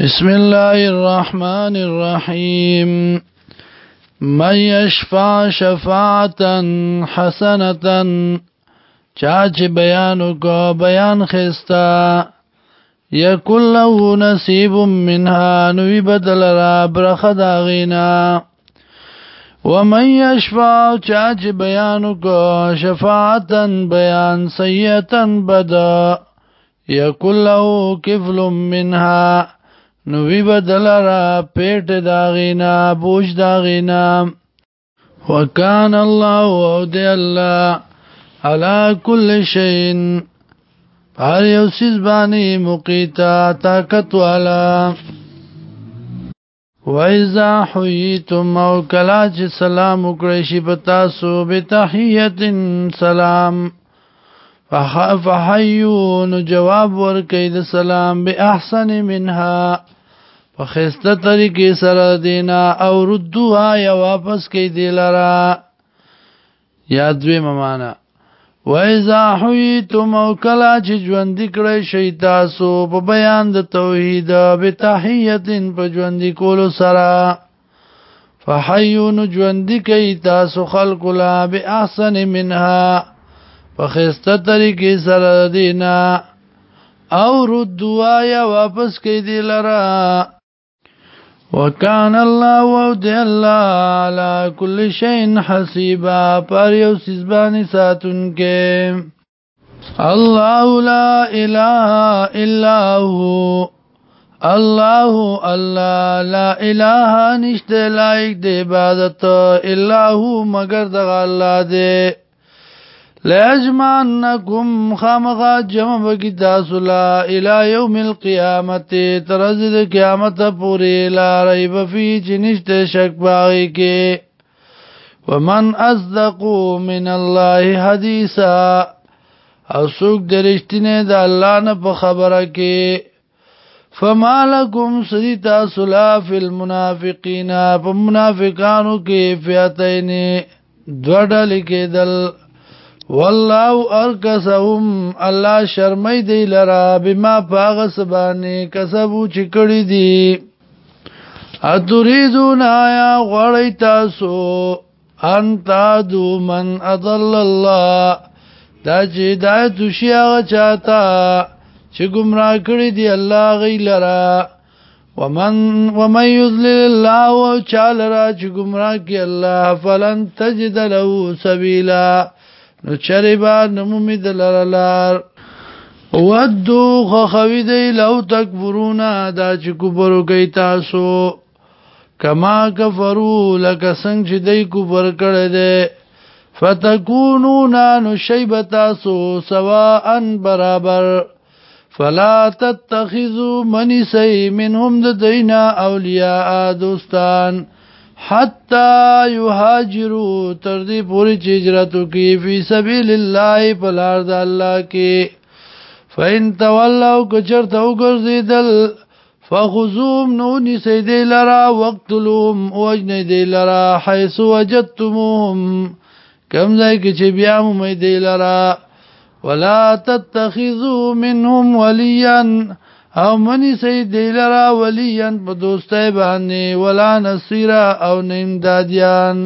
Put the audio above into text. بسم الله الرحمن الرحيم من يشفع شفاعة حسنة چاچ بیانو کو خيستا خستا له نصيب منها نوي بدل را برخه آغينا ومن يشفع چاچ بیانو کو بيان سيئة بدا يكون له كفل منها نو وی بدل را پیټ داغینا بوج داغینا وکان الله او دی الله علا کل شین هر یو سیز باندې مقیتا طاقت والا وَإِذَا حُيِّيتُمْ أَوْ كَلَا چِ سلام وکړی شي په تاسو به تحیه سلام فحیو نو جواب ورکړي د سلام به احسن منها په خسته طریقې سره دینا او ردوها یا واپس کوي دی لرا یاد وی ممانا وَإِذَا حُيِّتُمْ أَوْ كَلَا چې ژوند کړي شي تاسو په بیان د توحید به تحیتن په ژوند کولو سره فحیون ژوند کوي تاسو خلق لا بأحسن منها په خسته طریقې سره دینا او ردوا یا واپس کوي دی لرا وكان الله وعد الله على كل شيء حسيبا باريو سيزباني سزبانی ساتون الله لا اله الا هو الله الله لا اله نشته لايك دي عبادت الا هو مگر د الله لَيَجْمَعَنَّكُمْ خَامَغَا جَمَعَ بَكِ تَاسُلَا إِلَى يَوْمِ الْقِيَامَةِ تَرَزِ دَ قِيَامَتَ پُورِ لَا رَيْبَ فِي چِنِشْتَ شَك بَاغِي كِ وَمَنْ أَصْدَقُ مِنَ اللَّهِ حَدِيثًا او سوک درشتینه د الله نه په خبره کې فما لكم سدي تاسو لا في المنافقين په منافقانو کې فئتين دوړل کېدل والله ارکسهم الله شرمای دی لرا بما پاغه سبانه کسبو چکړی دی اتریدون آیا غړی تاسو انت دو من اضل الله دا چې دا دوشیا چاته چې گمراه کړی دی الله غی لرا ومن ومن يذلل الله وچال را چې گمراه کی الله فلن تجد له سبیلا نو چری با نمومی دلالار ودو خخوی دی لو تکبرونا دا چې کبرو کئی تاسو کما کفرو لکه سنگ چې دی کبر کرده دی فتکونونا نشیب تاسو سواء برابر فلا تتخذو منی سی منهم د دینا اولیاء دوستان حتا یهاجروا تر دې پوری چې هجرت کوي په سبیل الله په لار د الله کې فین تولوا کچر ته وګرځیدل فخذوم نو نسی دی لرا وقتلوم وجن دی لرا حيث وجدتموهم کم ځای کې چې بیا مې دی لرا ولا تتخذوا منهم وليا او منی سی دیلرا ولیان په دوستای باندې ولا نصیرا او نیمدادیان